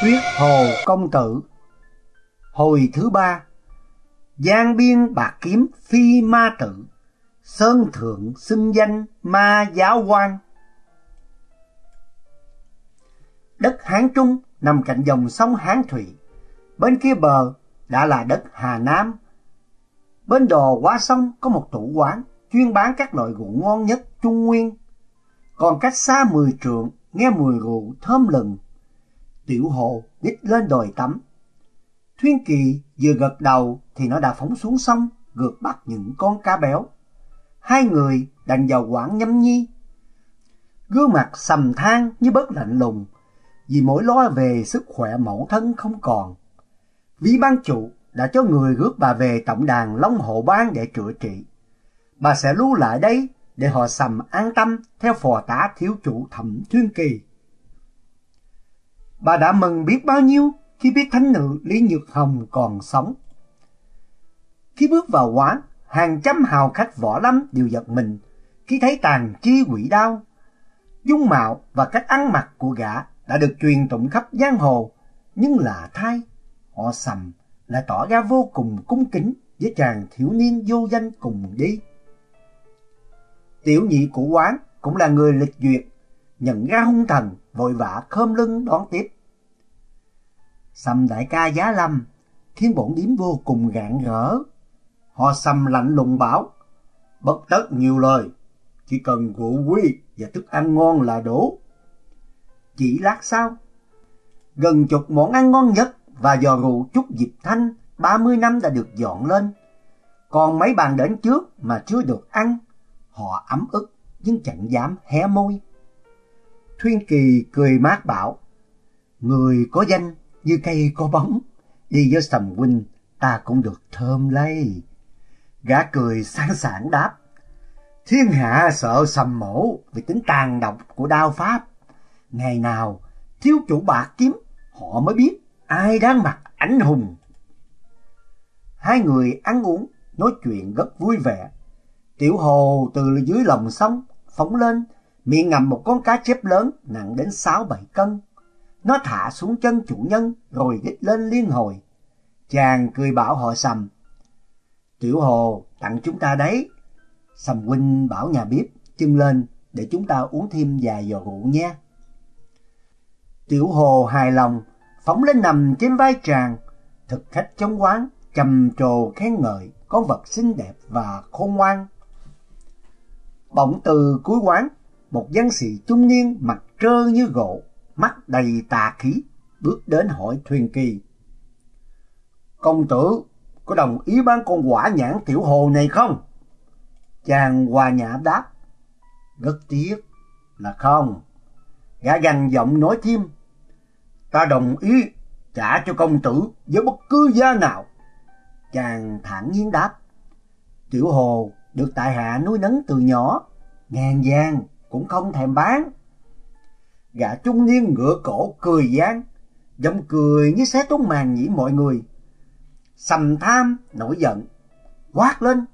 Huyết Hồ Công Tử Hồi thứ ba Giang biên bạc kiếm phi ma tử Sơn thượng xưng danh ma giáo quan Đất Hán Trung nằm cạnh dòng sông Hán Thủy Bên kia bờ đã là đất Hà Nam Bên đò qua sông có một tủ quán chuyên bán các loại rượu ngon nhất Trung Nguyên. Còn cách xa mười trượng, nghe mùi rượu thơm lừng. Tiểu hồ nhích lên đồi tắm. Thuyên Kỳ vừa gật đầu thì nó đã phóng xuống sông, gượt bắt những con cá béo. Hai người đành vào quán nhâm nhi. Gương mặt sầm than như bớt lạnh lùng, vì mỗi lo về sức khỏe mẫu thân không còn. Vì ban chủ đã cho người rước bà về tổng đàn Long Hộ Ban để chữa trị. Bà sẽ lưu lại đây để họ sầm an tâm theo phò tá thiếu chủ thẩm thuyên kỳ. Bà đã mừng biết bao nhiêu khi biết thánh nữ Lý Nhược Hồng còn sống. Khi bước vào quán, hàng trăm hào khách võ lâm đều giật mình khi thấy tàn chi quỷ đao. Dung mạo và cách ăn mặc của gã đã được truyền tụng khắp giang hồ, nhưng lạ thay, họ sầm lại tỏ ra vô cùng cung kính với chàng thiếu niên vô danh cùng đi. Tiểu nhị của quán cũng là người lịch duyệt, nhận ra hung thần, vội vã khom lưng đón tiếp. Sầm đại ca giá lâm, khiến bổn điếm vô cùng gạn gỡ. Họ sầm lạnh lùng bảo, bất tất nhiều lời, chỉ cần rượu quý và thức ăn ngon là đủ. Chỉ lát sau, gần chục món ăn ngon nhất và giò rượu chút dịp thanh 30 năm đã được dọn lên. Còn mấy bàn đến trước mà chưa được ăn Họ ấm ức nhưng chẳng dám hé môi. Thuyên Kỳ cười mát bảo, Người có danh như cây có bóng, đi với sầm huynh ta cũng được thơm lây. Gã cười sáng sảng đáp, Thiên hạ sợ sầm mổ vì tính tàn độc của đao pháp. Ngày nào thiếu chủ bạc kiếm, họ mới biết ai đang mặc ảnh hùng. Hai người ăn uống, nói chuyện rất vui vẻ. Tiểu hồ từ dưới lòng sông phóng lên, miệng ngầm một con cá chép lớn nặng đến 6-7 cân. Nó thả xuống chân chủ nhân rồi đích lên liên hồi. Chàng cười bảo họ sầm. Tiểu hồ tặng chúng ta đấy. Sầm huynh bảo nhà bếp chân lên để chúng ta uống thêm vài giò rượu nha. Tiểu hồ hài lòng, phóng lên nằm trên vai chàng. Thực khách trong quán, trầm trồ khen ngợi, có vật xinh đẹp và khôn ngoan. Bỗng từ cuối quán, một văn sĩ trung niên mặt trơ như gỗ, mắt đầy tà khí, bước đến hỏi Thuyền Kỳ. Công tử, có đồng ý bán con quả nhãn tiểu hồ này không? Chàng hòa nhã đáp. Rất tiếc là không. Gã gằn giọng nói thêm. Ta đồng ý trả cho công tử với bất cứ giá nào. Chàng thản nhiên đáp. Tiểu hồ được tại hạ nuôi nấng từ nhỏ, ngàn vàng cũng không thèm bán. Gã trung niên ngửa cổ cười gian, giọng cười như xé tốn màn nhĩ mọi người. Sầm tham nổi giận, quát lên,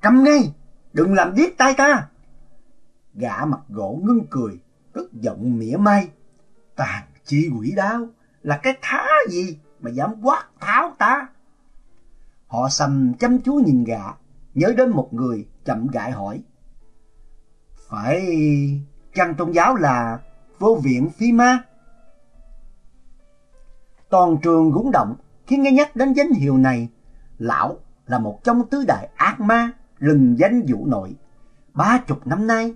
cầm ngay, đừng làm giết tay ta. Gã mặt gỗ ngưng cười, tức giận mỉa mai, tàn chi quỷ đao, là cái thá gì mà dám quát tháo ta. Họ sầm chăm chú nhìn gã, nhớ đến một người chậm gại hỏi. Phải chăng tôn giáo là vô viện phi ma? Toàn trường rúng động khi nghe nhắc đến danh hiệu này. Lão là một trong tứ đại ác ma lừng danh vũ nội. Ba chục năm nay,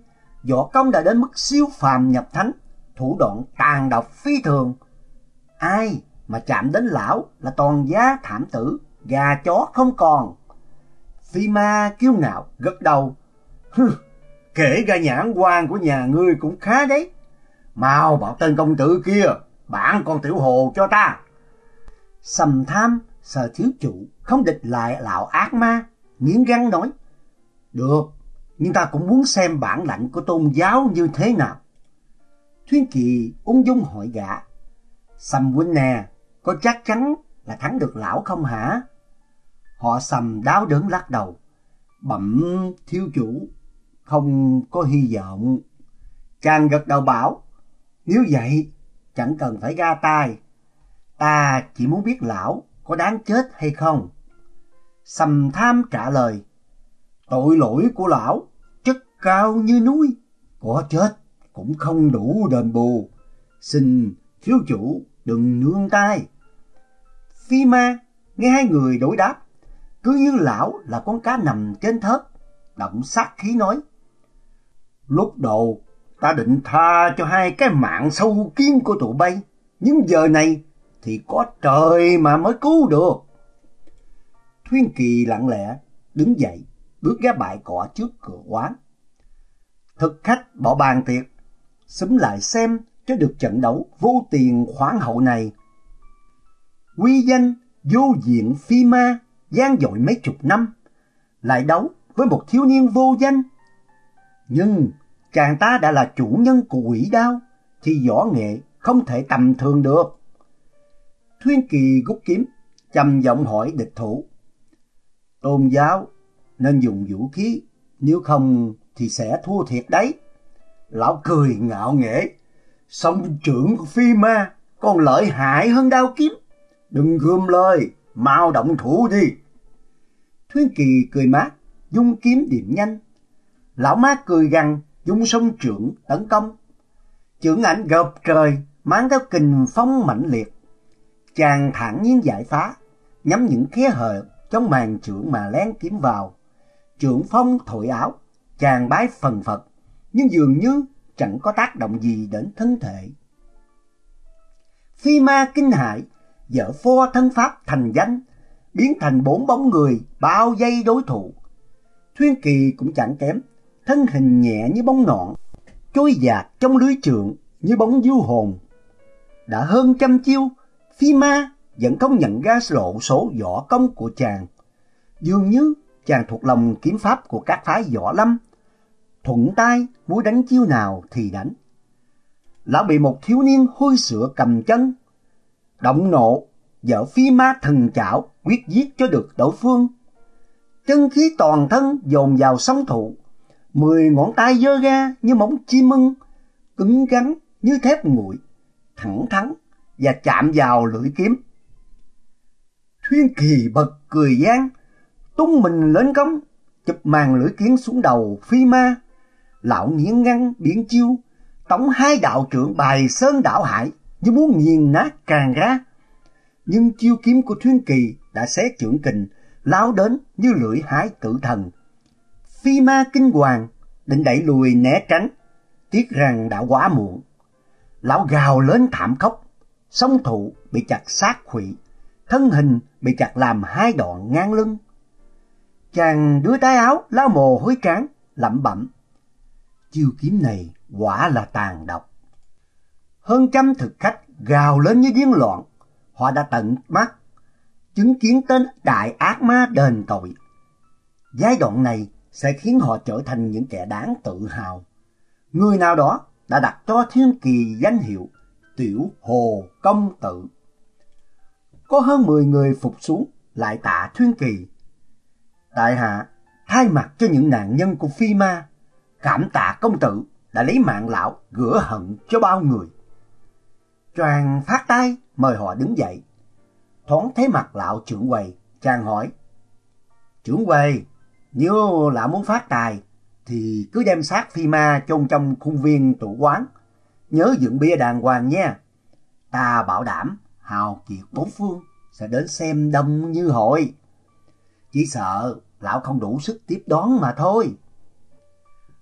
võ công đã đến mức siêu phàm nhập thánh, thủ đoạn tàn độc phi thường. Ai mà chạm đến lão là toàn giá thảm tử, gà chó không còn. Phi ma kiêu ngạo gật đầu. Hừ, kể ra nhãn quan của nhà ngươi cũng khá đấy. Mau bảo tên công tử kia, bản con tiểu hồ cho ta. Sầm tham, sợ thiếu chủ, không địch lại lão ác ma, nghiến răng nói. Được, nhưng ta cũng muốn xem bản lãnh của tôn giáo như thế nào. Thuyên Kỳ ung dung hỏi gã. Sầm huynh nè, có chắc chắn là thắng được lão không hả? Họ sầm đáo đớn lắc đầu. Bẩm thiếu chủ, không có hy vọng. Chàng gật đầu bảo, nếu vậy chẳng cần phải ra tay, Ta chỉ muốn biết lão có đáng chết hay không. Sầm tham trả lời, tội lỗi của lão chất cao như núi, có chết cũng không đủ đền bù. Xin thiếu chủ đừng nương tay. Phi ma nghe hai người đối đáp, cứ như lão là con cá nằm trên thớt, động sát khí nói. Lúc đầu ta định tha cho hai cái mạng sâu kiến của tụi bay, nhưng giờ này thì có trời mà mới cứu được. Thuyên Kỳ lặng lẽ đứng dậy, bước ra bãi cỏ trước cửa quán. Thực khách bỏ bàn tiệc, xúm lại xem cho được trận đấu vô tiền khoáng hậu này. Quy danh vô diện phi ma, gian dội mấy chục năm, lại đấu với một thiếu niên vô danh. Nhưng chàng ta đã là chủ nhân của quỷ đao, thì võ nghệ không thể tầm thường được. Thuyên Kỳ rút kiếm, trầm giọng hỏi địch thủ. Tôn giáo nên dùng vũ khí, nếu không thì sẽ thua thiệt đấy. Lão cười ngạo nghễ, song trưởng của phi ma còn lợi hại hơn đao kiếm. Đừng gươm lời, mau động thủ đi. Thuyên Kỳ cười mát, dung kiếm điểm nhanh. Lão mát cười gằn, dung sông trưởng tấn công. Trưởng ảnh gợp trời, mang theo kình phong mạnh liệt. Chàng thản nhiên giải phá, nhắm những khe hở trong màn trưởng mà lén kiếm vào. Trưởng phong thổi áo, chàng bái phần phật, nhưng dường như chẳng có tác động gì đến thân thể. Phi ma kinh hại, dở pho thân pháp thành danh, biến thành bốn bóng người bao dây đối thủ. Thuyên Kỳ cũng chẳng kém, thân hình nhẹ như bóng nọn, trôi dạt trong lưới trượng như bóng du hồn. Đã hơn trăm chiêu, Phi Ma vẫn không nhận ra lộ số võ công của chàng. Dường như chàng thuộc lòng kiếm pháp của các phái võ lâm, thuận tay muốn đánh chiêu nào thì đánh. Lão bị một thiếu niên hôi sữa cầm chân, động nộ, vợ phi ma thần chảo quyết giết cho được đối phương. Chân khí toàn thân dồn vào sóng thụ, mười ngón tay dơ ra như móng chim mưng, cứng rắn như thép nguội, thẳng thắn và chạm vào lưỡi kiếm. Thuyên Kỳ bật cười gian, tung mình lên công, chụp màn lưỡi kiếm xuống đầu phi ma. Lão nghiến ngăn biển chiêu, tổng hai đạo trưởng bài sơn đảo hải như muốn nghiền nát càng ra. Nhưng chiêu kiếm của Thuyên Kỳ đã xé trưởng kình, lao đến như lưỡi hái tử thần. Phi ma kinh hoàng, định đẩy lùi né tránh, tiếc rằng đã quá muộn. Lão gào lớn thảm khốc, song thụ bị chặt sát khủy, thân hình bị chặt làm hai đoạn ngang lưng. Chàng đưa tay áo lao mồ hôi trán, lẩm bẩm. Chiêu kiếm này quả là tàn độc. Hơn trăm thực khách gào lên như điên loạn, họ đã tận mắt chứng kiến tên đại ác ma đền tội. Giai đoạn này sẽ khiến họ trở thành những kẻ đáng tự hào. Người nào đó đã đặt cho Thiên Kỳ danh hiệu Tiểu Hồ Công Tử. Có hơn 10 người phục xuống lại tạ thiên Kỳ. Đại hạ thay mặt cho những nạn nhân của Phi Ma, cảm tạ công tử đã lấy mạng lão rửa hận cho bao người. Tràng phát tay mời họ đứng dậy. Thoáng thấy mặt lão trưởng quầy, chàng hỏi. Trưởng quầy, nếu lão muốn phát tài, thì cứ đem xác phi ma chôn trong khuôn viên tủ quán. Nhớ dựng bia đàng hoàng nha. Ta bảo đảm hào kiệt bốn phương sẽ đến xem đông như hội. Chỉ sợ lão không đủ sức tiếp đón mà thôi.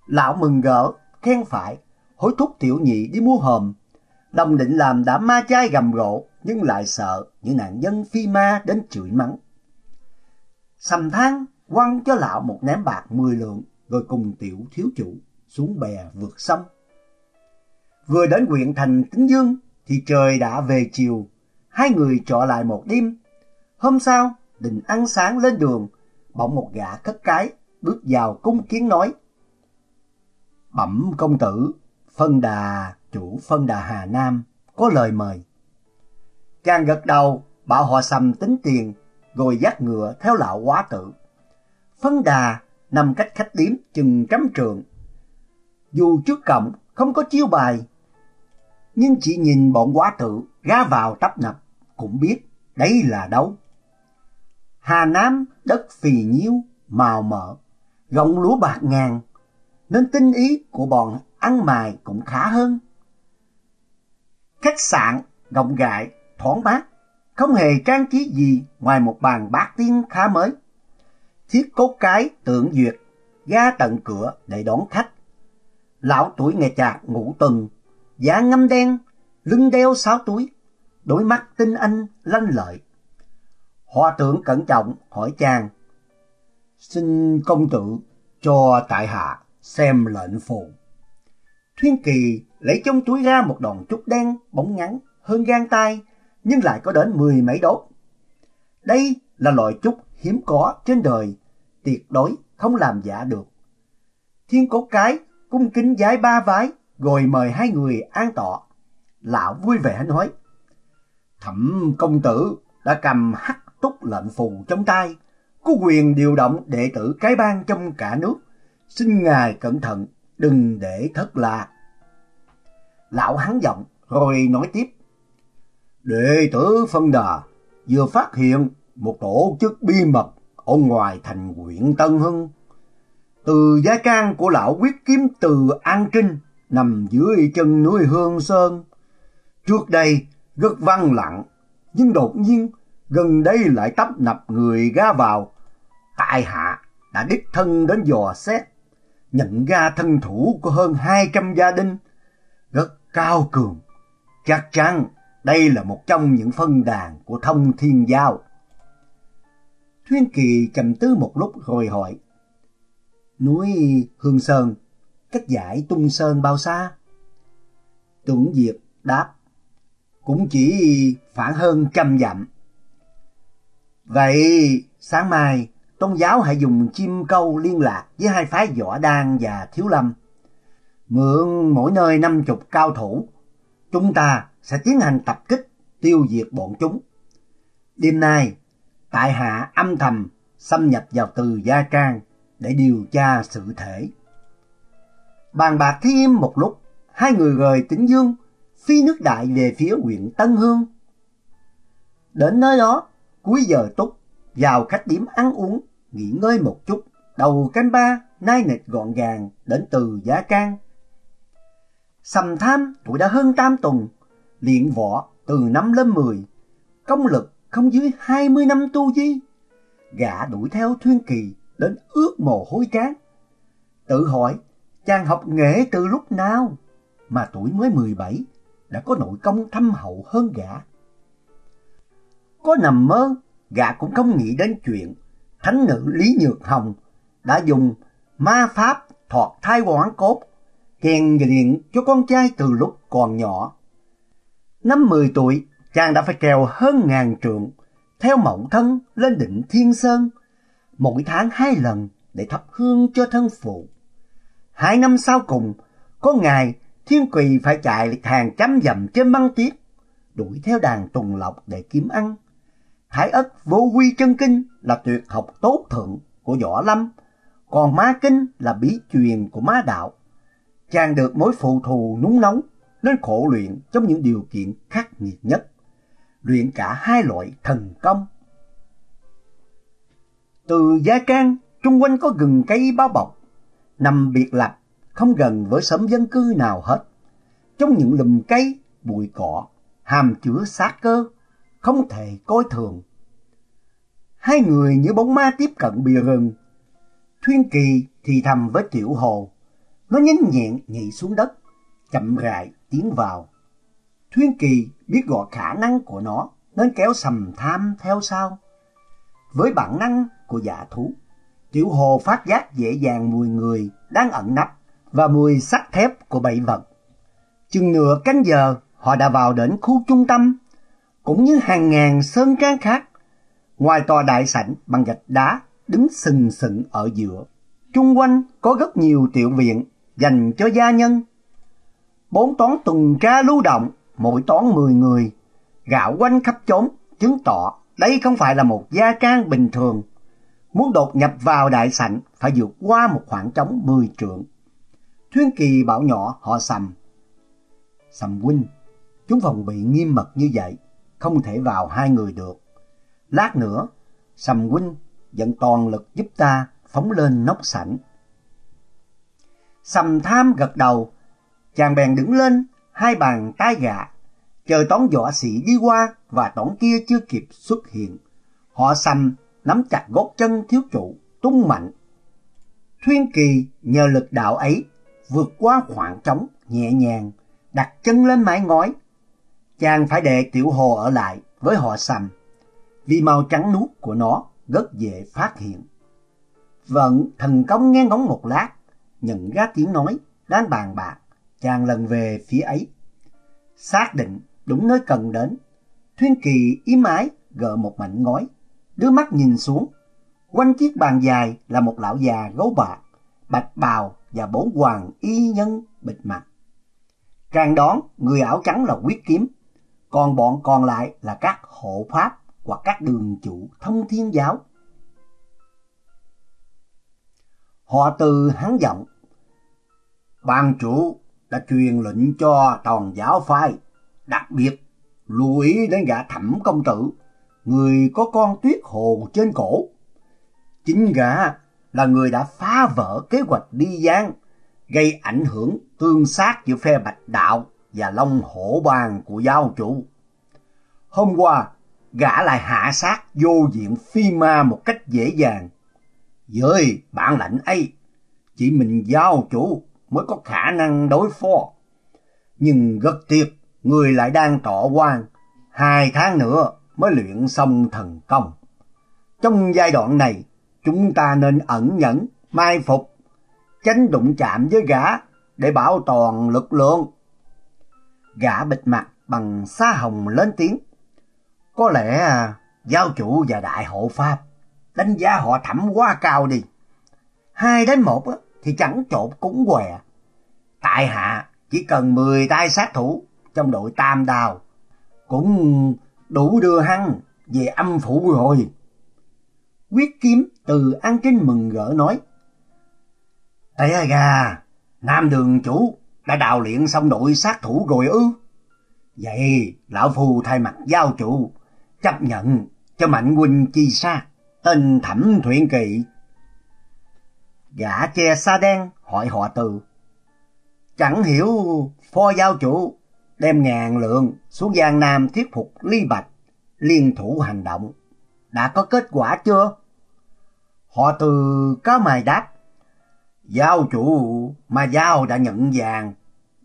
Lão mừng gỡ, khen phải, hối thúc tiểu nhị đi mua hòm. Đồng định làm đã ma chai gầm gỗ nhưng lại sợ những nạn nhân phi ma đến chửi mắng. Sầm tháng quăng cho lão một ném bạc mười lượng, rồi cùng tiểu thiếu chủ xuống bè vượt sông. Vừa đến huyện thành Tính Dương thì trời đã về chiều, hai người trọ lại một đêm. Hôm sau, định ăn sáng lên đường, bỗng một gã cất cái bước vào cung kiến nói: "Bẩm công tử, phân đà chủ phân đà Hà Nam có lời mời." Chàng gật đầu, bảo họ sầm tính tiền, rồi dắt ngựa theo lão quá tử. Phân đà nằm cách khách điếm chừng trăm trượng. Dù trước cổng không có chiêu bài, nhưng chỉ nhìn bọn quá tử ra vào tấp nập, cũng biết đấy là đâu. Hà Nam đất phì nhiêu, màu mỡ, rộng lúa bạc ngàn, nên tinh ý của bọn ăn mài cũng khá hơn. Khách sạn rộng rãi, thoáng mát, không hề trang trí gì ngoài một bàn bát tiên khá mới. Thiết cốt cái tượng duyệt, ra tận cửa để đón khách. Lão tuổi nghề chạc ngủ tuần, da ngâm đen, lưng đeo sáu túi, đôi mắt tinh anh lanh lợi. Hòa thượng cẩn trọng hỏi chàng, xin công tử cho tại hạ xem lệnh phù. Thuyên Kỳ lấy trong túi ra một đòn trúc đen bóng ngắn hơn gan tay nhưng lại có đến mười mấy đốt. Đây là loại trúc hiếm có trên đời, tuyệt đối không làm giả được. Thiên cốt cái cung kính giái ba vái rồi mời hai người an tọa. Lão vui vẻ nói, Thẩm công tử đã cầm hắc túc lệnh phù trong tay, có quyền điều động đệ tử cái bang trong cả nước. Xin ngài cẩn thận, đừng để thất lạc. Lão hắn giọng rồi nói tiếp. Đệ tử phân đà vừa phát hiện một tổ chức bí mật ở ngoài thành huyện Tân Hưng. Từ giá can của lão quyết kiếm từ An Trinh nằm dưới chân núi Hương Sơn. Trước đây rất văng lặng, nhưng đột nhiên gần đây lại tấp nập người ga vào. Tại hạ đã đích thân đến dò xét, nhận ra thân thủ của hơn 200 gia đình, rất cao cường. Chắc chắn đây là một trong những phân đàn của thông thiên giao. Thuyên Kỳ trầm tư một lúc rồi hỏi. Núi Hương Sơn, cách giải Tung Sơn bao xa? Tưởng Diệp đáp. Cũng chỉ khoảng hơn trăm dặm. Vậy sáng mai tôn giáo hãy dùng chim câu liên lạc với hai phái võ đan và thiếu lâm. Mượn mỗi nơi năm chục cao thủ, chúng ta sẽ tiến hành tập kích tiêu diệt bọn chúng. Đêm nay, tại hạ âm thầm xâm nhập vào từ Gia Trang để điều tra sự thể. Bàn bạc thêm một lúc, hai người rời Tĩnh Dương, phi nước đại về phía huyện Tân Hương. Đến nơi đó, cuối giờ túc, vào khách điểm ăn uống, nghỉ ngơi một chút, đầu canh ba, nai nịch gọn gàng, đến từ Gia can. Sầm tham tuổi đã hơn tam tuần, luyện võ từ năm lên 10, công lực không dưới 20 năm tu di Gã đuổi theo Thuyên Kỳ đến ướt mồ hôi trán. Tự hỏi, chàng học nghệ từ lúc nào mà tuổi mới 17 đã có nội công thâm hậu hơn gã. Có nằm mơ, gã cũng không nghĩ đến chuyện thánh nữ Lý Nhược Hồng đã dùng ma pháp thọt thai quán cốt, kèn luyện cho con trai từ lúc còn nhỏ. Năm 10 tuổi, chàng đã phải trèo hơn ngàn trượng, theo mộng thân lên đỉnh Thiên Sơn, mỗi tháng hai lần để thắp hương cho thân phụ. Hai năm sau cùng, có ngày Thiên Quỳ phải chạy hàng trăm dặm trên băng tuyết, đuổi theo đàn tùng lộc để kiếm ăn. Thái ất vô quy chân kinh là tuyệt học tốt thượng của võ lâm, còn ma kinh là bí truyền của ma đạo. Chàng được mối phụ thù núng nóng nên khổ luyện trong những điều kiện khắc nghiệt nhất, luyện cả hai loại thần công. Từ Gia Trang, trung quanh có gừng cây bao bọc, nằm biệt lập, không gần với xóm dân cư nào hết. Trong những lùm cây, bụi cỏ, hàm chứa sát cơ, không thể coi thường. Hai người như bóng ma tiếp cận bìa rừng. Thuyên Kỳ thì thầm với Tiểu Hồ. Nó nhanh nhẹn nhảy xuống đất, chậm rãi tiến vào. Thuyên Kỳ biết gọi khả năng của nó nên kéo sầm tham theo sau. Với bản năng của giả thú, Tiểu Hồ phát giác dễ dàng mùi người đang ẩn nấp và mùi sắt thép của bậy vật. Chừng nửa canh giờ, họ đã vào đến khu trung tâm, cũng như hàng ngàn sơn trang khác. Ngoài tòa đại sảnh bằng gạch đá đứng sừng sững ở giữa, chung quanh có rất nhiều tiểu viện dành cho gia nhân bốn toán tuần tra lưu động, mỗi toán 10 người, gạo quanh khắp chốn, chứng tỏ đây không phải là một gia trang bình thường. Muốn đột nhập vào đại sảnh phải vượt qua một khoảng trống 10 trượng. Thuyên Kỳ bảo nhỏ họ Sầm. Sầm huynh, chúng phòng bị nghiêm mật như vậy, không thể vào hai người được. Lát nữa, Sầm huynh dẫn toàn lực giúp ta phóng lên nóc sảnh. Sầm tham gật đầu, chàng bèn đứng lên, hai bàn tái gạ, chờ toán võ sĩ đi qua và toán kia chưa kịp xuất hiện. Họ sầm nắm chặt gót chân thiếu trụ, tung mạnh. Thuyên kỳ nhờ lực đạo ấy vượt qua khoảng trống nhẹ nhàng, đặt chân lên mái ngói. Chàng phải để tiểu hồ ở lại với họ sầm, vì màu trắng nuốt của nó rất dễ phát hiện. Vận thần công nghe ngóng một lát, nhận ra tiếng nói, đang bàn bạc, chàng lần về phía ấy. Xác định đúng nơi cần đến, Thuyên Kỳ im ái gỡ một mảnh ngói, đưa mắt nhìn xuống. Quanh chiếc bàn dài là một lão già gấu bạc, bạch bào và bốn hoàng y nhân bịt mặt. Càng đón người áo trắng là quyết kiếm, còn bọn còn lại là các hộ pháp hoặc các đường chủ thông thiên giáo. Họ từ hắn giọng. Ban chủ đã truyền lệnh cho toàn giáo phái, đặc biệt lưu ý đến gã thẩm công tử, người có con tuyết hồ trên cổ. Chính gã là người đã phá vỡ kế hoạch đi giang, gây ảnh hưởng tương sát giữa phe bạch đạo và long hổ bàn của giáo chủ. Hôm qua, gã lại hạ sát vô diện phi ma một cách dễ dàng. Với bản lãnh ấy, chỉ mình giáo chủ mới có khả năng đối phó. Nhưng rất tiếc, người lại đang trọ quan, hai tháng nữa mới luyện xong thần công. Trong giai đoạn này, chúng ta nên ẩn nhẫn, mai phục, tránh đụng chạm với gã để bảo toàn lực lượng. Gã bịt mặt bằng xá hồng lớn tiếng. Có lẽ à, giáo chủ và đại hộ pháp đánh giá họ thẳm quá cao đi. Hai đến một thì chẳng trộn cúng què. Tại hạ chỉ cần 10 tay sát thủ trong đội tam đào cũng đủ đưa hắn về âm phủ rồi. Quyết kiếm từ An Trinh mừng rỡ nói. Tè gà, Nam đường chủ đã đào luyện xong đội sát thủ rồi ư? Vậy lão phu thay mặt giao chủ chấp nhận cho Mạnh huynh chi xa tên Thẩm Thuyện Kỵ. Gã che sa đen hỏi họ từ. Chẳng hiểu phó giao chủ đem ngàn lượng xuống Giang Nam thuyết phục Ly Bạch liên thủ hành động. Đã có kết quả chưa? Họ từ có mài đáp. Giao chủ mà giao đã nhận vàng,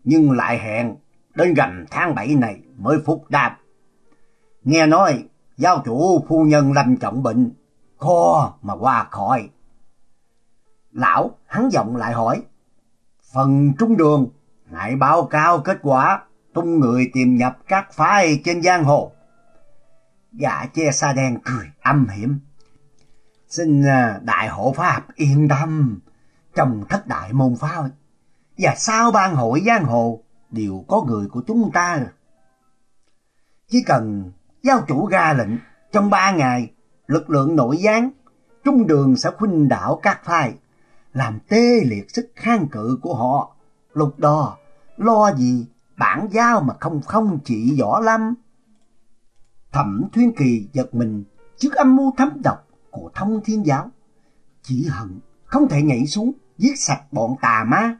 nhưng lại hẹn đến gần tháng 7 này mới phúc đáp. Nghe nói giao chủ phu nhân lâm trọng bệnh, khó mà qua khỏi. Lão hắn giọng lại hỏi, phần trung đường hãy báo cáo kết quả tung người tìm nhập các phái trên giang hồ. Gã che sa đen cười âm hiểm. Xin à, đại hộ pháp yên tâm, trong thất đại môn phái và sao ban hội giang hồ đều có người của chúng ta. Chỉ cần giao chủ ra lệnh trong ba ngày lực lượng nội gián trung đường sẽ khuynh đảo các phái làm tê liệt sức kháng cự của họ. Lúc đó, lo gì bản giao mà không không chỉ võ lâm? Thẩm thuyên kỳ giật mình trước âm mưu thấm độc của thông thiên giáo. Chỉ hận không thể nhảy xuống, giết sạch bọn tà ma.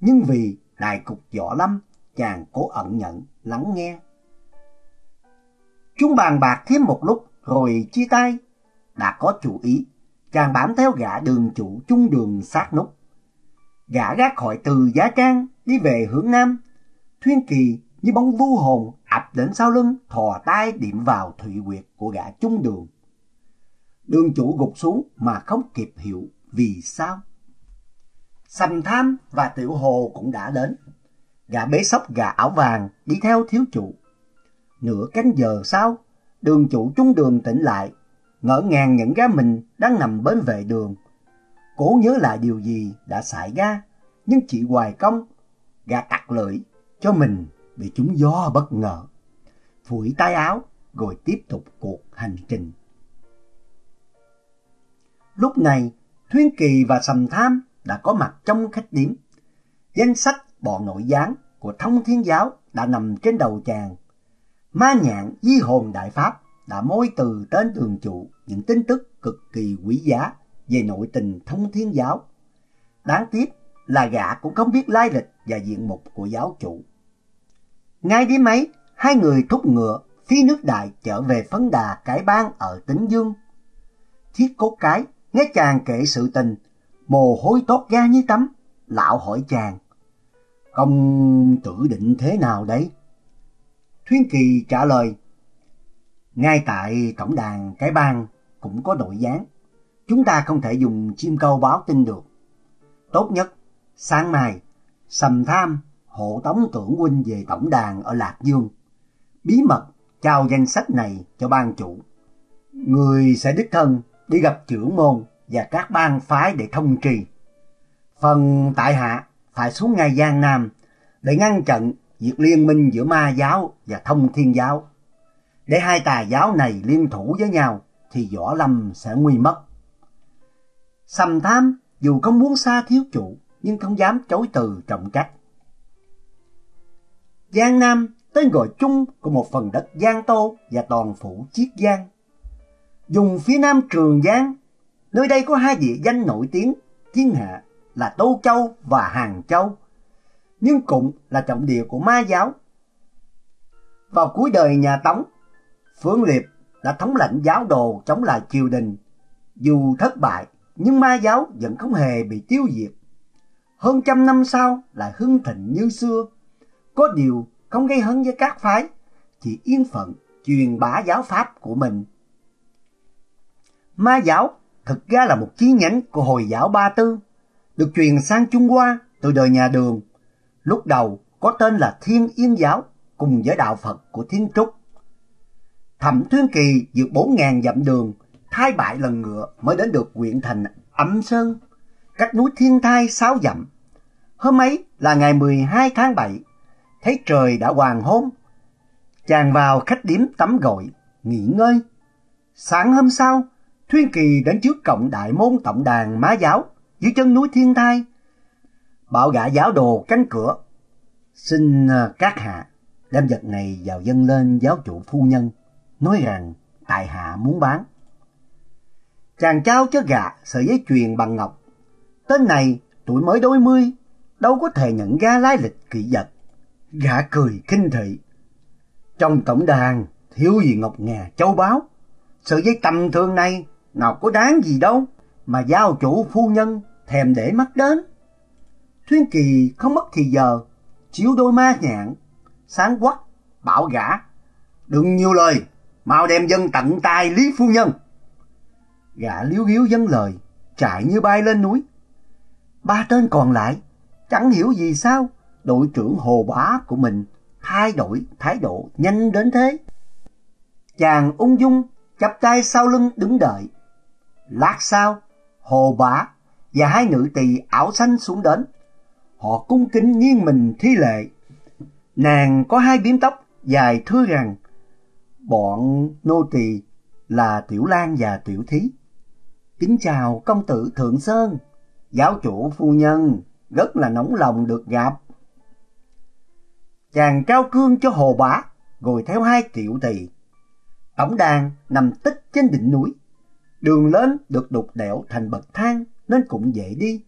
Nhưng vì đại cục võ lâm, chàng cố ẩn nhận, lắng nghe. Chúng bàn bạc thêm một lúc rồi chia tay. Đã có chủ ý chàng bám theo gã, đường chủ chung đường sát nút gã gác khỏi từ giá trang đi về hướng nam, thuyên kỳ như bóng vu hồn ập đến sau lưng, thò tay điểm vào thụy quyệt của gã chung đường. Đường chủ gục xuống mà không kịp hiểu vì sao. Sầm tham và tiểu hồ cũng đã đến. Gã bế sóc gà áo vàng đi theo thiếu chủ. Nửa canh giờ sau, đường chủ chung đường tỉnh lại ngỡ ngàng nhận ra mình đang nằm bên vệ đường. Cố nhớ lại điều gì đã xảy ra nhưng chỉ hoài công gạt tặc lưỡi cho mình bị chúng gió bất ngờ. Phủi tay áo rồi tiếp tục cuộc hành trình. Lúc này thuyên kỳ và sầm tham đã có mặt trong khách điểm, danh sách bọn nội gián của thông thiên giáo đã nằm trên đầu chàng. Ma nhạn di hồn đại pháp đã mối từ đến đường chủ những tin tức cực kỳ quý giá về nội tình thông thiên giáo. Đáng tiếc là gã cũng không biết lai lịch và diện mục của giáo chủ. Ngay đến mấy hai người thúc ngựa phi nước đại trở về phấn đà cải bang ở Tĩnh Dương. Thiết cốt cái nghe chàng kể sự tình, mồ hôi tốt ga như tắm, lão hỏi chàng. Công tử định thế nào đấy? Thuyên Kỳ trả lời. Ngay tại tổng đàn cái bang cũng có đội gián. Chúng ta không thể dùng chim câu báo tin được. Tốt nhất, sáng mai, sầm tham hộ tống tưởng huynh về tổng đàn ở Lạc Dương. Bí mật trao danh sách này cho ban chủ. Người sẽ đích thân đi gặp trưởng môn và các bang phái để thông trì. Phần tại hạ phải xuống ngay Giang Nam để ngăn chặn việc liên minh giữa ma giáo và thông thiên giáo. Để hai tà giáo này liên thủ với nhau thì võ lâm sẽ nguy mất. Sầm tham dù không muốn xa thiếu chủ nhưng không dám chối từ trọng trách. Giang Nam tên gọi chung của một phần đất Giang Tô và toàn phủ Chiết Giang. Dùng phía nam Trường Giang, nơi đây có hai địa danh nổi tiếng thiên hạ là Tô Châu và Hàng Châu, nhưng cũng là trọng địa của ma giáo. Vào cuối đời nhà Tống, Phương Liệp đã thống lãnh giáo đồ chống lại triều đình. Dù thất bại, nhưng ma giáo vẫn không hề bị tiêu diệt. Hơn trăm năm sau lại hưng thịnh như xưa. Có điều không gây hấn với các phái, chỉ yên phận truyền bá giáo pháp của mình. Ma giáo thực ra là một chi nhánh của Hồi giáo Ba Tư, được truyền sang Trung Hoa từ đời nhà Đường. Lúc đầu có tên là Thiên Yên giáo cùng với đạo Phật của Thiên Trúc. Thẩm Thuyên Kỳ vượt 4.000 dặm đường, thay bại lần ngựa mới đến được huyện thành Ẩm Sơn, cách núi Thiên Thai 6 dặm. Hôm ấy là ngày 12 tháng 7 thấy trời đã hoàng hôn. Chàng vào khách điếm tắm gội, nghỉ ngơi. Sáng hôm sau, Thuyên Kỳ đến trước cổng đại môn tổng đàn má giáo dưới chân núi Thiên Thai. Bảo gã giáo đồ cánh cửa. Xin à, các hạ đem vật này vào dâng lên giáo chủ phu nhân, nói rằng tại hạ muốn bán. Chàng trao cho gà sợi giấy chuyền bằng ngọc. Tên này tuổi mới đôi mươi, đâu có thể nhận ra lai lịch kỳ vật. Gã cười kinh thị. Trong tổng đàn thiếu gì ngọc ngà châu báu. Sợi dây tầm thường này nào có đáng gì đâu mà giao chủ phu nhân thèm để mắt đến. Thuyên Kỳ không mất thì giờ, chiếu đôi ma nhạn, sáng quắc, bảo gã. Đừng nhiều lời, mau đem dân tận tay Lý Phu Nhân. Gã liếu hiếu dân lời, chạy như bay lên núi. Ba tên còn lại, chẳng hiểu gì sao, đội trưởng Hồ Bá của mình thay đổi thái độ nhanh đến thế. Chàng ung dung chắp tay sau lưng đứng đợi. Lát sau, Hồ Bá và hai nữ tỳ áo xanh xuống đến. Họ cung kính nghiêng mình thi lệ. Nàng có hai biếm tóc dài thưa rằng bọn nô tỳ là Tiểu Lan và Tiểu Thí. Kính chào công tử Thượng Sơn, giáo chủ phu nhân, rất là nóng lòng được gặp. Chàng trao cương cho hồ bá, rồi theo hai tiểu tỳ. Tổng đàn nằm tích trên đỉnh núi. Đường lớn được đục đẽo thành bậc thang nên cũng dễ đi.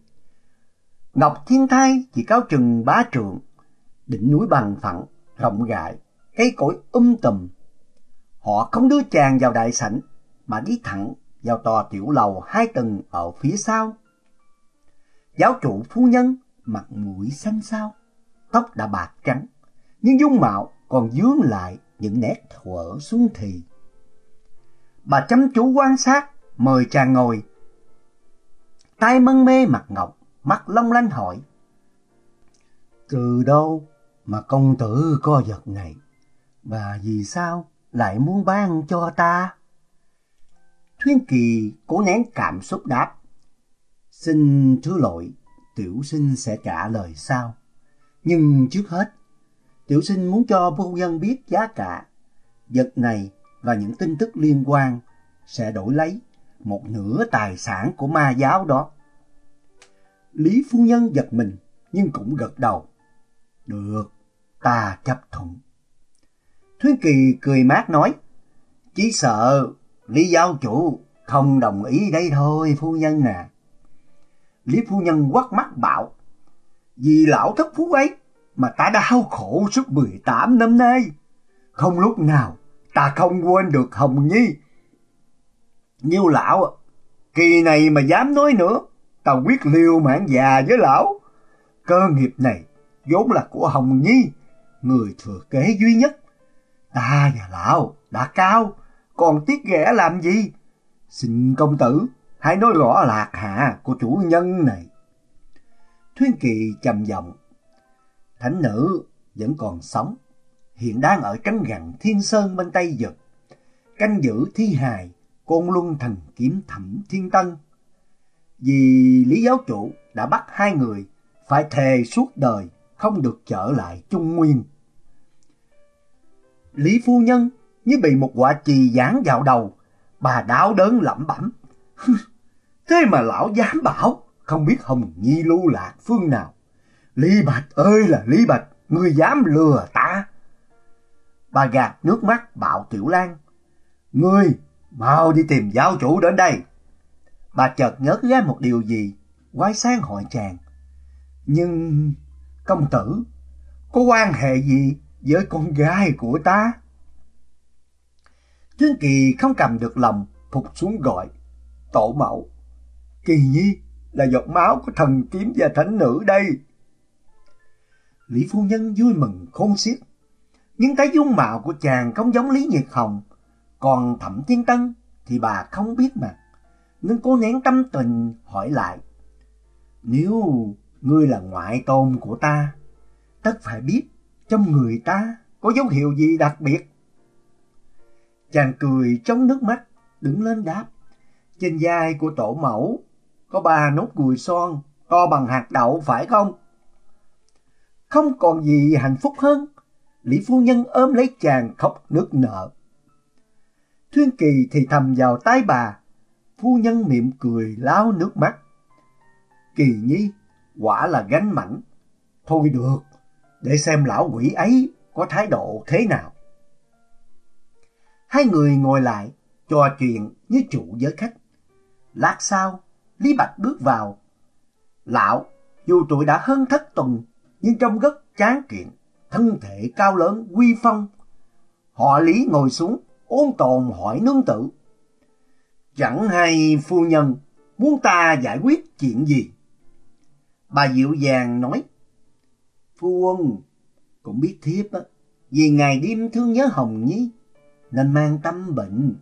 Ngọc Thiên Thai chỉ cao chừng bá trượng, đỉnh núi bằng phẳng, rộng rãi, cây cối um tùm. Họ không đưa chàng vào đại sảnh, mà đi thẳng vào tòa tiểu lầu hai tầng ở phía sau. Giáo chủ phu nhân mặt mũi xanh xao, tóc đã bạc trắng, nhưng dung mạo còn dướng lại những nét thuở xuân thì. Bà chăm chú quan sát, mời chàng ngồi. tay mân mê mặt ngọc, mắt long lanh hỏi. Từ đâu mà công tử có vật này? Và vì sao lại muốn ban cho ta? Thuyên Kỳ cố nén cảm xúc đáp. Xin thứ lỗi, tiểu sinh sẽ trả lời sau. Nhưng trước hết, Tiểu sinh muốn cho phu nhân biết giá cả. Vật này và những tin tức liên quan sẽ đổi lấy một nửa tài sản của ma giáo đó. Lý phu nhân giật mình nhưng cũng gật đầu. Được, ta chấp thuận. Thúy Kỳ cười mát nói, chỉ sợ Lý giáo chủ không đồng ý đây thôi phu nhân à. Lý phu nhân quát mắt bảo, vì lão thất phú ấy mà ta đã đau khổ suốt 18 năm nay. Không lúc nào ta không quên được Hồng Nhi. Nhiêu lão, kỳ này mà dám nói nữa, ta quyết liều mạng già với lão. Cơ nghiệp này vốn là của Hồng Nhi, người thừa kế duy nhất. Ta và lão đã cao, còn tiếc ghẻ làm gì? Xin công tử, hãy nói rõ lạc hạ của chủ nhân này. Thuyên Kỳ trầm giọng, thánh nữ vẫn còn sống, hiện đang ở cánh gặn Thiên Sơn bên Tây Dực, canh giữ thi hài Côn Luân Thần Kiếm Thẩm Thiên Tân. Vì Lý Giáo Chủ đã bắt hai người phải thề suốt đời không được trở lại Trung Nguyên. Lý Phu Nhân như bị một quả chì giáng vào đầu, bà đau đớn lẩm bẩm. Thế mà lão dám bảo, không biết Hồng Nhi lưu lạc phương nào. Lý Bạch ơi là Lý Bạch, ngươi dám lừa ta. Bà gạt nước mắt bạo Tiểu Lan. Ngươi, mau đi tìm giáo chủ đến đây. Bà chợt nhớ ra một điều gì, quay sang hỏi chàng. Nhưng, công tử, có quan hệ gì với con gái của ta? Thiên Kỳ không cầm được lòng, phục xuống gọi. Tổ mẫu, Kỳ Nhi là giọt máu của thần kiếm và thánh nữ đây. Lý phu nhân vui mừng khôn xiết. Nhưng thấy dung mạo của chàng không giống Lý Nhiệt Hồng. Còn Thẩm Thiên Tân thì bà không biết mà. Nên cô nén tâm tình hỏi lại. Nếu ngươi là ngoại tôn của ta, tất phải biết trong người ta có dấu hiệu gì đặc biệt. Chàng cười trong nước mắt, đứng lên đáp. Trên vai của tổ mẫu có ba nốt ruồi son to bằng hạt đậu phải không? Không còn gì hạnh phúc hơn. Lý phu nhân ôm lấy chàng khóc nước nở. Thuyên Kỳ thì thầm vào tai bà. Phu nhân mỉm cười lao nước mắt. Kỳ nhi, quả là gánh mảnh. Thôi được, để xem lão quỷ ấy có thái độ thế nào. Hai người ngồi lại, trò chuyện như chủ với khách. Lát sau, Lý Bạch bước vào. Lão, dù tuổi đã hơn thất tuần, nhưng trông rất chán kiện, thân thể cao lớn, quy phong. Họ Lý ngồi xuống, ôn tồn hỏi nương tử. Chẳng hay phu nhân muốn ta giải quyết chuyện gì? Bà dịu dàng nói, Phu quân cũng biết thiếp á, vì ngày đêm thương nhớ Hồng Nhi, nên mang tâm bệnh,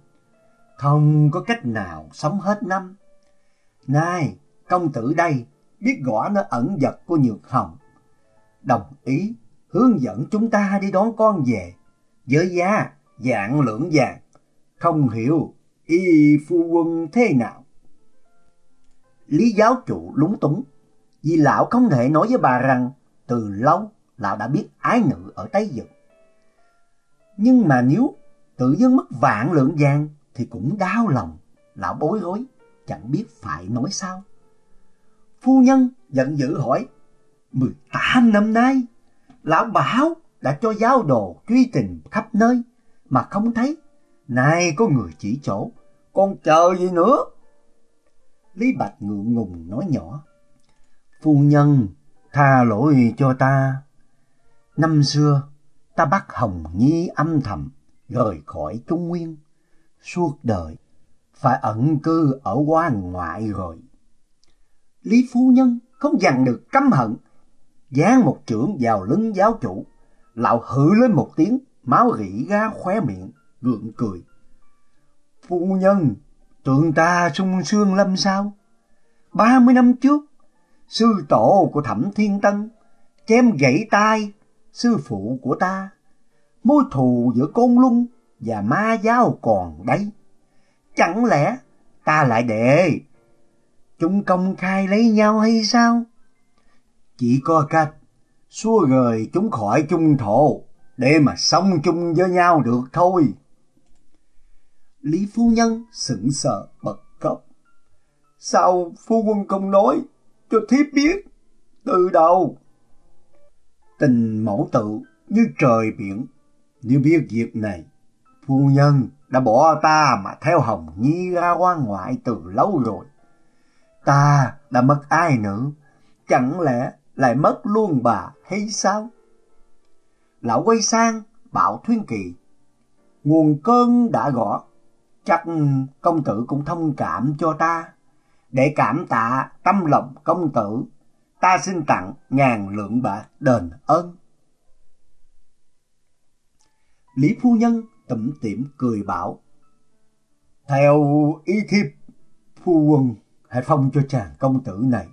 không có cách nào sống hết năm. nay công tử đây biết gõ nó ẩn vật của Nhược Hồng, đồng ý hướng dẫn chúng ta đi đón con về với giá dạng lưỡng vàng, không hiểu y phu quân thế nào. Lý giáo chủ lúng túng, vì lão không thể nói với bà rằng từ lâu lão đã biết ái nữ ở Tây Dực. Nhưng mà nếu tự dưng mất vạn lượng vàng thì cũng đau lòng, lão bối rối, chẳng biết phải nói sao. Phu nhân giận dữ hỏi, 18 năm nay, lão bảo đã cho giáo đồ truy tìm khắp nơi mà không thấy. Nay có người chỉ chỗ, con chờ gì nữa? Lý Bạch ngượng ngùng nói nhỏ. Phu nhân, tha lỗi cho ta. Năm xưa, ta bắt Hồng Nhi âm thầm, rời khỏi Trung Nguyên. Suốt đời, phải ẩn cư ở quan ngoại rồi. Lý Phu Nhân không dằn được căm hận, giáng một trưởng vào lưng giáo chủ. Lão hự lên một tiếng, máu rỉ ra khóe miệng, gượng cười. Phu nhân, tượng ta sung sương lâm sao? Ba mươi năm trước, sư tổ của Thẩm Thiên Tân, chém gãy tai sư phụ của ta. Mối thù giữa Côn Luân và ma giáo còn đấy. Chẳng lẽ ta lại để chúng công khai lấy nhau hay sao? Chỉ có cách xua rời chúng khỏi chung thổ để mà sống chung với nhau được thôi. Lý phu nhân sững sờ bật khóc. Sao phu quân không nói cho thiếp biết từ đầu? Tình mẫu tự như trời biển, Nếu biết việc này, phu nhân đã bỏ ta mà theo Hồng Nhi ra quan ngoại từ lâu rồi. Ta đã mất ai nữa, chẳng lẽ lại mất luôn bà hay sao? Lão quay sang, bảo Thuyên Kỳ. Nguồn cơn đã gõ, chắc công tử cũng thông cảm cho ta. Để cảm tạ tâm lòng công tử, ta xin tặng ngàn lượng bạc đền ơn. Lý phu nhân tủm tỉm cười bảo. Theo ý thiếp, phu quân hãy phong cho chàng công tử này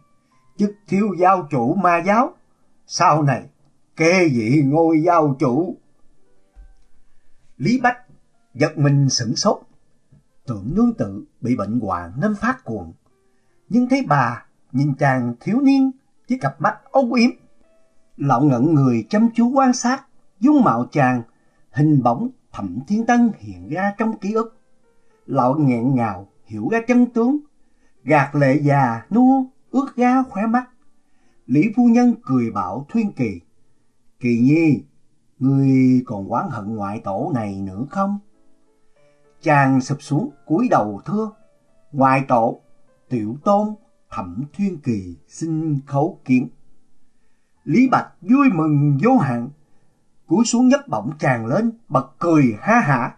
chức thiếu giáo chủ ma giáo. Sau này, kê vị ngôi giáo chủ. Lý Bách giật mình sửng sốt. Tưởng nương tự bị bệnh hoạn nên phát cuồng. Nhưng thấy bà nhìn chàng thiếu niên với cặp mắt âu yếm. Lão ngẩn người chăm chú quan sát, dung mạo chàng, hình bóng thẩm thiên tân hiện ra trong ký ức. Lão nghẹn ngào hiểu ra chân tướng, gạt lệ già nua ướt ga khóe mắt. Lý phu nhân cười bảo Thuyên Kỳ. Kỳ nhi, ngươi còn oán hận ngoại tổ này nữa không? Chàng sụp xuống cúi đầu thưa. Ngoại tổ, tiểu tôn, thẩm thiên Kỳ xin khấu kiến. Lý Bạch vui mừng vô hạn, cúi xuống nhấc bổng chàng lên, bật cười ha hả.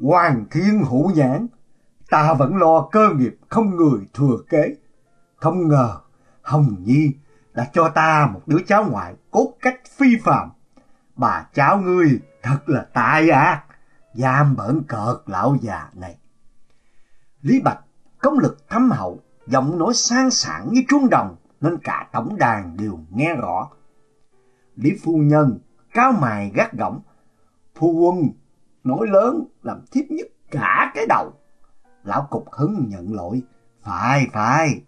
Hoàng thiên hữu nhãn, ta vẫn lo cơ nghiệp không người thừa kế. Không ngờ, Hồng Nhi đã cho ta một đứa cháu ngoại cốt cách phi phàm. Bà cháu ngươi thật là tai ác, giam bẩn cợt lão già này. Lý Bạch công lực thâm hậu, giọng nói sang sảng như chuông đồng nên cả tổng đàn đều nghe rõ. Lý phu nhân cao mài gắt gỏng, phu quân nói lớn làm thiếp nhất cả cái đầu. Lão cục hứng nhận lỗi, phải phải,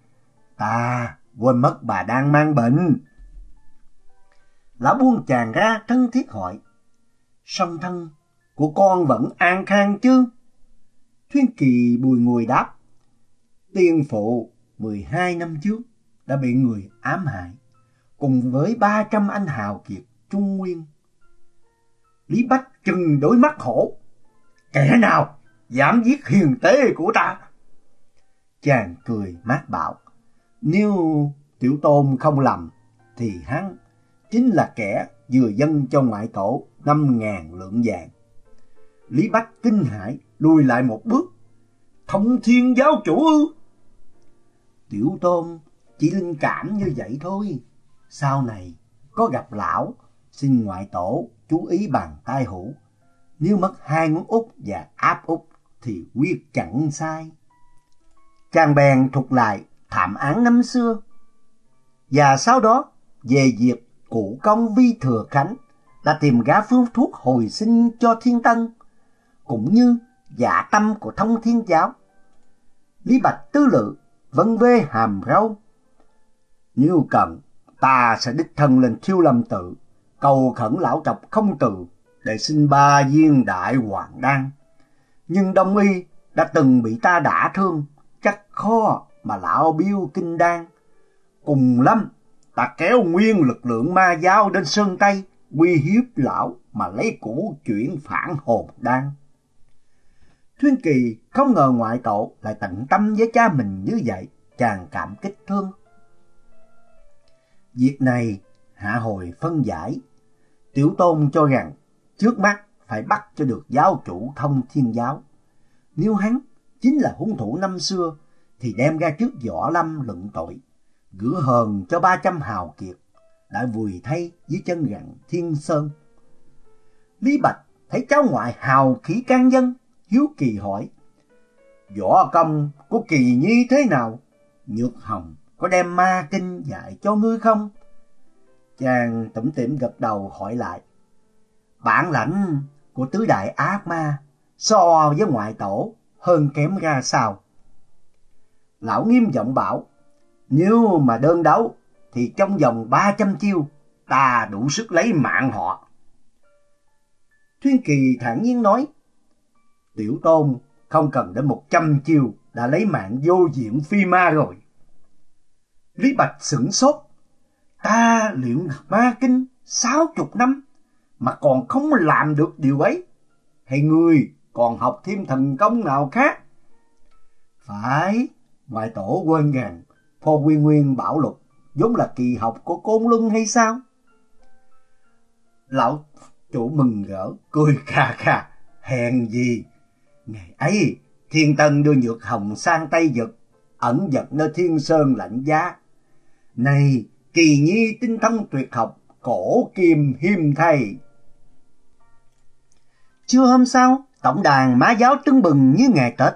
ta quên mất bà đang mang bệnh. Lão buông chàng ra thân thiết hỏi, song thân của con vẫn an khang chứ? Thuyên Kỳ bùi ngùi đáp, tiên phụ 12 năm trước đã bị người ám hại, cùng với 300 anh hào kiệt Trung Nguyên. Lý Bách chừng đối mắt khổ kẻ nào dám giết hiền tế của ta? Chàng cười mát bảo, nếu Tiểu Tôn không lầm, thì hắn chính là kẻ vừa dâng cho ngoại tổ năm ngàn lượng vàng. Lý Bách kinh hãi lùi lại một bước. Thông thiên giáo chủ ư? Tiểu tôm chỉ linh cảm như vậy thôi. Sau này có gặp lão, xin ngoại tổ chú ý bằng tai hữu. Nếu mất hai ngón út và áp út thì quyết chẳng sai. Chàng bèn thuật lại thảm án năm xưa. Và sau đó, về việc cụ công Vi Thừa Khánh đã tìm ra phương thuốc hồi sinh cho thiên tân, cũng như dạ tâm của thông thiên giáo. Lý Bạch Tư Lự vẫn vê hàm râu. Nếu cần, ta sẽ đích thân lên thiêu lâm tự, cầu khẩn lão trọc không từ để xin ba viên đại hoàng đan. Nhưng Đông Y đã từng bị ta đả thương, chắc khó mà lão biêu kinh đan. Cùng lắm, ta kéo nguyên lực lượng ma giáo đến Sơn Tây, uy hiếp lão mà lấy củ chuyển phản hồn đan. Thuyên Kỳ không ngờ ngoại tổ lại tận tâm với cha mình như vậy, chàng cảm kích thương. Việc này hạ hồi phân giải, tiểu tôn cho rằng trước mắt phải bắt cho được giáo chủ thông thiên giáo. Nếu hắn chính là hung thủ năm xưa thì đem ra trước võ lâm luận tội, gửi hờn cho ba trăm hào kiệt, đã vùi thay dưới chân rằng thiên sơn. Lý Bạch thấy cháu ngoại hào khí can dân, hiếu kỳ hỏi, võ công của kỳ nhi thế nào? Nhược hồng có đem ma kinh dạy cho ngươi không? Chàng tủm tỉm gật đầu hỏi lại, bản lãnh của tứ đại ác ma so với ngoại tổ hơn kém ra sao? Lão nghiêm giọng bảo, nếu mà đơn đấu thì trong vòng 300 chiêu ta đủ sức lấy mạng họ. Thuyên Kỳ thản nhiên nói, Tiểu Tôn không cần đến 100 chiêu đã lấy mạng vô diện phi ma rồi. Lý Bạch sửng sốt, ta luyện ma kinh sáu chục năm mà còn không làm được điều ấy? Hay ngươi còn học thêm thần công nào khác? Phải, ngoại tổ quên rằng phô Quy Nguyên bảo luật vốn là kỳ học của Côn Luân hay sao? Lão chủ mừng rỡ, cười kha kha, hèn gì. Ngày ấy, thiên tân đưa nhược hồng sang Tây Dực, ẩn giật nơi thiên sơn lạnh giá. Này, kỳ nhi tinh thông tuyệt học, cổ kim hiêm thầy. Trưa hôm sau, tổng đàn má giáo tưng bừng như ngày Tết.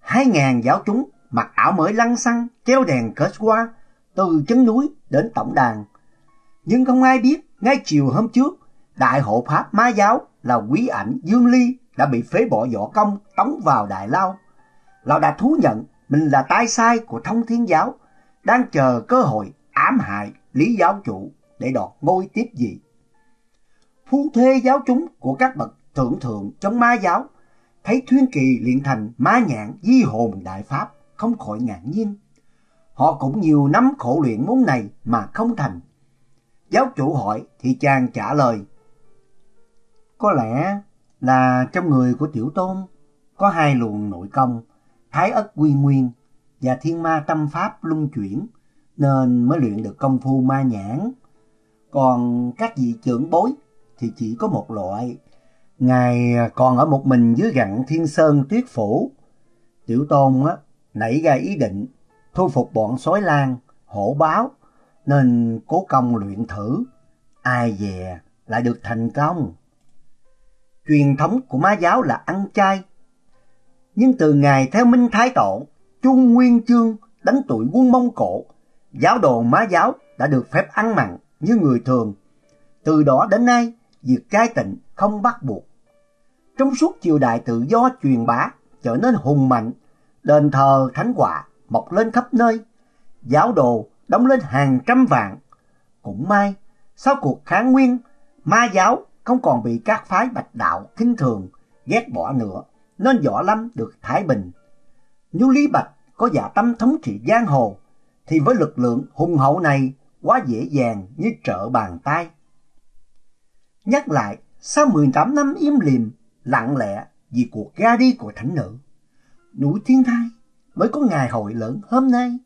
Hai ngàn giáo chúng mặc áo mới lăng xăng, treo đèn kết qua, từ chân núi đến tổng đàn. Nhưng không ai biết, ngay chiều hôm trước, đại hộ pháp má giáo là quý ảnh Dương Ly đã bị phế bỏ võ công tống vào đại lao. Lão đã thú nhận mình là tai sai của thông thiên giáo, đang chờ cơ hội ám hại lý giáo chủ để đoạt ngôi tiếp vị. Phu thê giáo chúng của các bậc thượng thượng trong ma giáo thấy Thuyên Kỳ luyện thành ma nhãn di hồn đại pháp không khỏi ngạc nhiên. Họ cũng nhiều năm khổ luyện môn này mà không thành. Giáo chủ hỏi thì chàng trả lời. Có lẽ là trong người của tiểu tôn có hai luồng nội công, thái ất quy nguyên và thiên ma tâm pháp luân chuyển nên mới luyện được công phu ma nhãn. Còn các vị trưởng bối thì chỉ có một loại. Ngài còn ở một mình dưới gặn thiên sơn tuyết phủ. Tiểu tôn á, nảy ra ý định thu phục bọn sói lang hổ báo nên cố công luyện thử. Ai dè lại được thành công. Truyền thống của má giáo là ăn chay. Nhưng từ ngày theo Minh Thái Tổ, Trung Nguyên Chương đánh tuổi quân Mông Cổ, giáo đồ má giáo đã được phép ăn mặn như người thường. Từ đó đến nay, việc cai tịnh không bắt buộc. Trong suốt triều đại tự do truyền bá trở nên hùng mạnh, đền thờ thánh quả mọc lên khắp nơi, giáo đồ đóng lên hàng trăm vạn. Cũng may, sau cuộc kháng nguyên, ma giáo không còn bị các phái bạch đạo khinh thường ghét bỏ nữa, nên võ lâm được thái bình. Nếu Lý Bạch có dạ tâm thống trị giang hồ, thì với lực lượng hùng hậu này quá dễ dàng như trợ bàn tay. Nhắc lại, sau 18 năm im lìm, lặng lẽ vì cuộc ra đi của thánh nữ, núi thiên thai mới có ngày hội lớn hôm nay.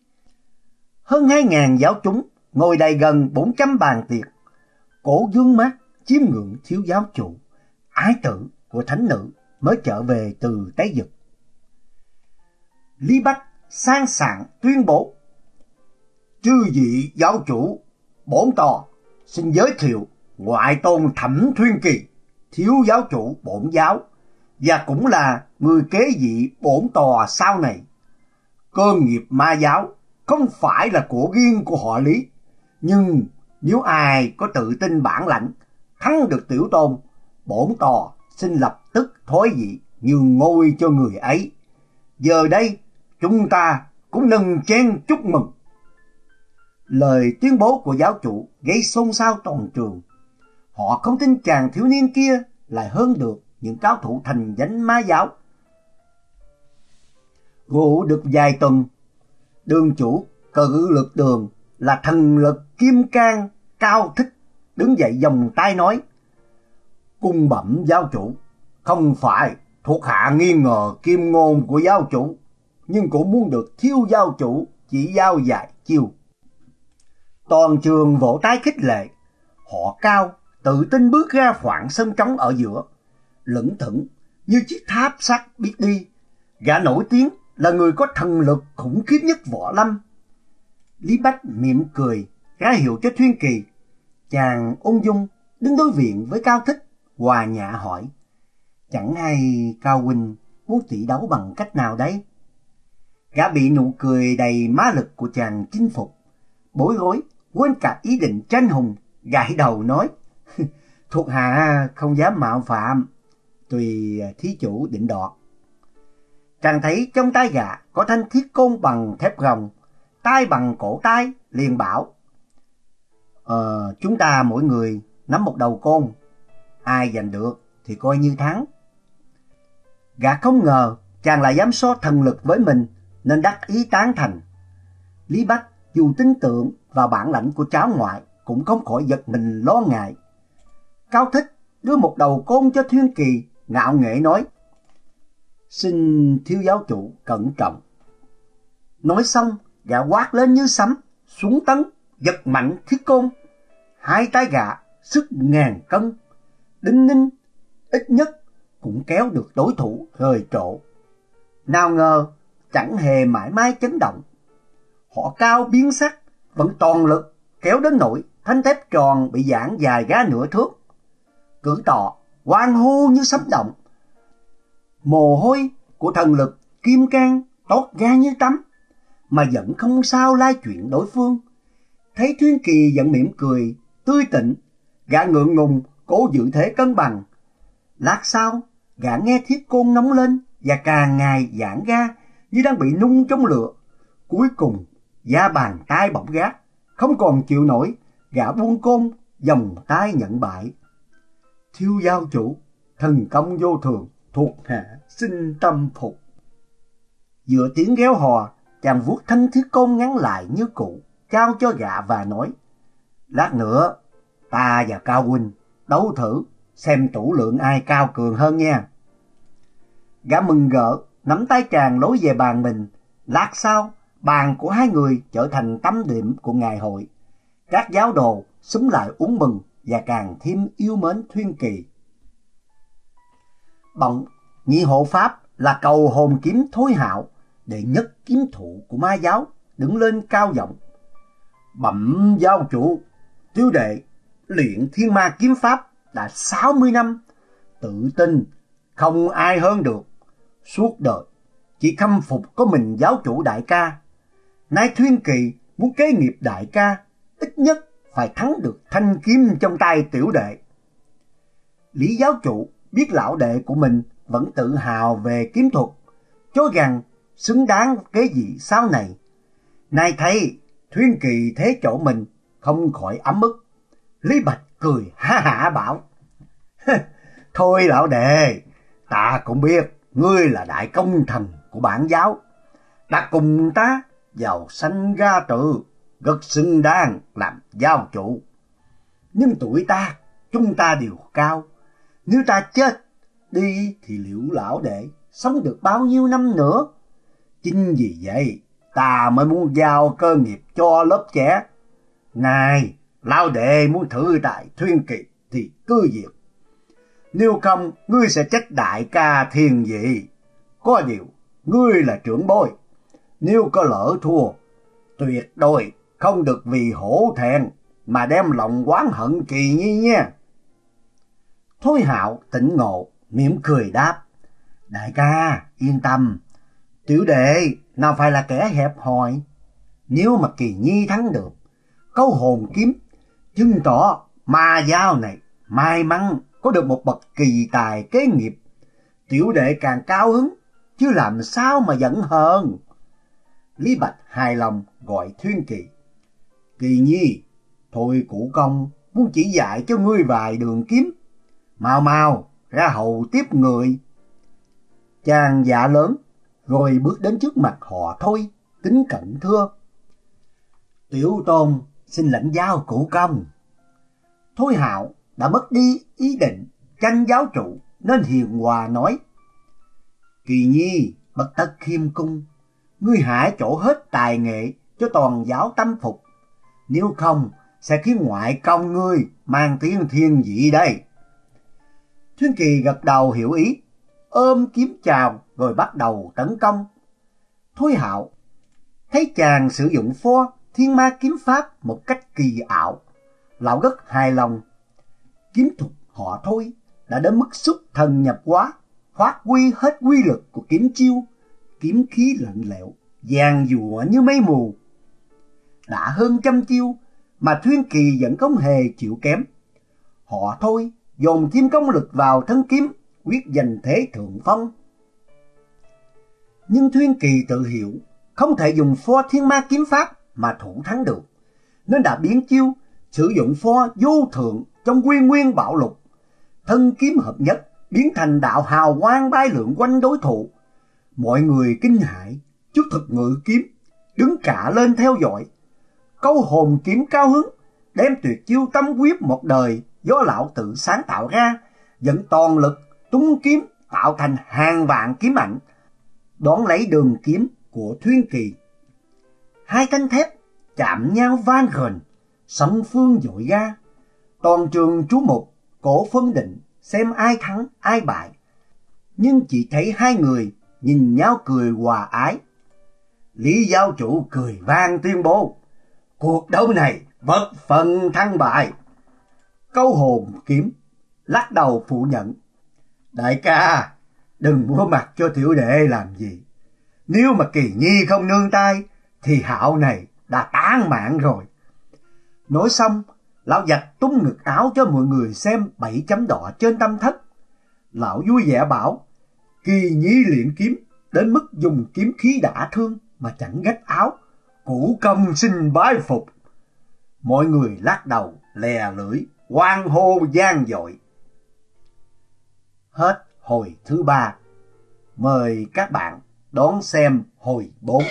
Hơn 2.000 giáo chúng ngồi đầy gần 400 bàn tiệc, cổ dương mắt chiếm ngưỡng thiếu giáo chủ, ái tử của thánh nữ mới trở về từ tế Dực. Lý Bách sang sảng tuyên bố Chư vị giáo chủ, bổn tòa xin giới thiệu ngoại tôn thẩm thuyên kỳ, thiếu giáo chủ bổn giáo, và cũng là người kế vị bổn tòa sau này. Cơ nghiệp ma giáo không phải là của riêng của họ Lý, nhưng nếu ai có tự tin bản lãnh, thắng được tiểu tôn, bổn tòa xin lập tức thối vị nhường ngôi cho người ấy. Giờ đây, chúng ta cũng nâng chén chúc mừng. Lời tuyên bố của giáo chủ gây xôn xao toàn trường. Họ không tin chàng thiếu niên kia lại hơn được những cao thủ thành danh ma giáo. Ngủ được vài tuần, đường chủ cử lực đường là thần lực kim cang cao thích đứng dậy vòng tay nói, cung bẩm giáo chủ, không phải thuộc hạ nghi ngờ kim ngôn của giáo chủ, nhưng cũng muốn được thiếu giáo chủ chỉ giao dạy chiêu. Toàn trường vỗ tay khích lệ. Họ cao, tự tin bước ra khoảng sân trống ở giữa. Lững thững như chiếc tháp sắt biết đi. Gã nổi tiếng là người có thần lực khủng khiếp nhất võ lâm. Lý bách mỉm cười, ra hiệu cho thuyên kỳ chàng ung dung đứng đối diện với cao thích, hòa nhã hỏi, chẳng hay cao huynh muốn tỷ đấu bằng cách nào đấy? Gã bị nụ cười đầy má lực của chàng chinh phục. Bối rối, quên cả ý định tranh hùng, gãi đầu nói, thuộc hạ không dám mạo phạm, tùy thí chủ định đoạt. Chàng thấy trong tay gã có thanh thiết côn bằng thép rồng tay bằng cổ tay liền bảo ờ chúng ta mỗi người nắm một đầu côn ai giành được thì coi như thắng gã không ngờ chàng lại dám so thần lực với mình nên đắc ý tán thành lý bách dù tin tưởng vào bản lãnh của cháu ngoại cũng không khỏi giật mình lo ngại. Cao Thích đưa một đầu côn cho Thiên Kỳ, ngạo nghễ nói. Xin thiếu giáo chủ cẩn trọng. Nói xong, gã quát lên như sấm, xuống tấn, giật mạnh thiết côn. Hai tay gạ sức ngàn cân, đinh ninh, ít nhất cũng kéo được đối thủ rời trộ. Nào ngờ chẳng hề mãi mãi chấn động. Họ cao biến sắc, vẫn toàn lực kéo đến nỗi thanh thép tròn bị giãn dài gá nửa thước. Cử tọ, hoang hô như sấm động. Mồ hôi của thần lực kim can tót ra như tắm, mà vẫn không sao lai chuyện đối phương. Thấy Thuyên Kỳ vẫn mỉm cười, tươi tỉnh, gã ngượng ngùng cố giữ thế cân bằng. Lát sau, gã nghe thiết côn nóng lên và càng ngày giãn ra như đang bị nung trong lửa. Cuối cùng, da bàn tay bỗng gác, không còn chịu nổi, gã buông côn, dòng tay nhận bại. thiêu giao chủ, thần công vô thường, thuộc hạ xin tâm phục. Dựa tiếng ghéo hò, chàng vuốt thanh thiết côn ngắn lại như cũ, trao cho gạ và nói, Lát nữa, ta và Cao Huynh đấu thử, xem tủ lượng ai cao cường hơn nha. Gã mừng gỡ, nắm tay chàng lối về bàn mình. Lát sau, bàn của hai người trở thành tâm điểm của ngày hội. Các giáo đồ súng lại uống mừng và càng thêm yêu mến Thuyên Kỳ. Bỗng, nhị hộ pháp là cầu hồn kiếm thối hạo, đệ nhất kiếm thủ của ma giáo, đứng lên cao giọng. Bẩm giáo chủ, tiêu đệ, luyện thiên ma kiếm pháp đã 60 năm, tự tin, không ai hơn được. Suốt đời, chỉ khâm phục có mình giáo chủ đại ca. Nay Thuyên Kỳ muốn kế nghiệp đại ca, ít nhất phải thắng được thanh kiếm trong tay tiểu đệ. Lý giáo chủ biết lão đệ của mình vẫn tự hào về kiếm thuật, cho rằng xứng đáng kế vị sau này. Nay thấy Thuyên Kỳ thế chỗ mình không khỏi ấm ức. Lý Bạch cười ha hả bảo. Thôi lão đệ, ta cũng biết ngươi là đại công thần của bản giáo. Đã cùng ta vào sanh ra tự, rất xứng đáng làm giáo chủ. Nhưng tuổi ta, chúng ta đều cao. Nếu ta chết đi thì liệu lão đệ sống được bao nhiêu năm nữa? Chính vì vậy, ta mới muốn giao cơ nghiệp cho lớp trẻ. Này, lao đệ muốn thử đại thuyên kỳ thì cứ việc. Nếu không, ngươi sẽ trách đại ca thiền dị. Có điều, ngươi là trưởng bối. Nếu có lỡ thua, tuyệt đối không được vì hổ thẹn mà đem lòng oán hận kỳ nhi nha. Thôi hạo tỉnh ngộ, mỉm cười đáp. Đại ca, yên tâm. Tiểu đệ nào phải là kẻ hẹp hòi. Nếu mà kỳ nhi thắng được, câu hồn kiếm, chứng tỏ ma giao này may mắn có được một bậc kỳ tài kế nghiệp. Tiểu đệ càng cao hứng, chứ làm sao mà giận hơn. Lý Bạch hài lòng gọi Thuyên Kỳ. Kỳ nhi, thôi cụ công muốn chỉ dạy cho ngươi vài đường kiếm. Mau mau, ra hầu tiếp người. Chàng dạ lớn, rồi bước đến trước mặt họ thôi, tính cẩn thưa. Tiểu tôn xin lãnh giao cụ công. Thôi hạo đã mất đi ý định tranh giáo trụ nên hiền hòa nói. Kỳ nhi, bất tất khiêm cung, ngươi hãy chỗ hết tài nghệ cho toàn giáo tâm phục. Nếu không, sẽ khiến ngoại công ngươi mang tiếng thiên dị đây. Thuyên Kỳ gật đầu hiểu ý, ôm kiếm chào rồi bắt đầu tấn công. Thôi hạo, thấy chàng sử dụng pho thiên ma kiếm pháp một cách kỳ ảo, lão rất hài lòng. Kiếm thuật họ thôi đã đến mức xúc thần nhập quá, phát huy hết quy lực của kiếm chiêu, kiếm khí lạnh lẽo, giàn dụa như mây mù. Đã hơn trăm chiêu mà Thuyên Kỳ vẫn không hề chịu kém. Họ thôi dồn thêm công lực vào thân kiếm, quyết giành thế thượng phong. Nhưng Thuyên Kỳ tự hiểu không thể dùng pho thiên ma kiếm pháp mà thủ thắng được, nên đã biến chiêu sử dụng pho vô thượng trong quy nguyên bạo lục thân kiếm hợp nhất, biến thành đạo hào quang bay lượn quanh đối thủ. Mọi người kinh hãi, chút thực ngự kiếm, đứng cả lên theo dõi. Câu hồn kiếm cao hứng, đem tuyệt chiêu tâm quyết một đời do lão tự sáng tạo ra, dẫn toàn lực tung kiếm tạo thành hàng vạn kiếm ảnh, đón lấy đường kiếm của Thuyên Kỳ. Hai thanh thép chạm nhau vang gần, sấm phương dội ra, Toàn trường chú mục cổ phân định xem ai thắng ai bại. Nhưng chỉ thấy hai người nhìn nhau cười hòa ái. Lý giáo chủ cười vang tuyên bố, cuộc đấu này bất phần thắng bại. Câu hồn kiếm lắc đầu phủ nhận. Đại ca, đừng mua mặt cho tiểu đệ làm gì. Nếu mà kỳ nhi không nương tay, thì hạo này đã tán mạng rồi. Nói xong, lão giặt tung ngực áo cho mọi người xem bảy chấm đỏ trên tâm thất. Lão vui vẻ bảo, kỳ nhi luyện kiếm, đến mức dùng kiếm khí đả thương mà chẳng gách áo, cũ công xin bái phục. Mọi người lắc đầu, lè lưỡi, quang hô gian dội. Hết hồi thứ ba. Mời các bạn đón xem hồi 4.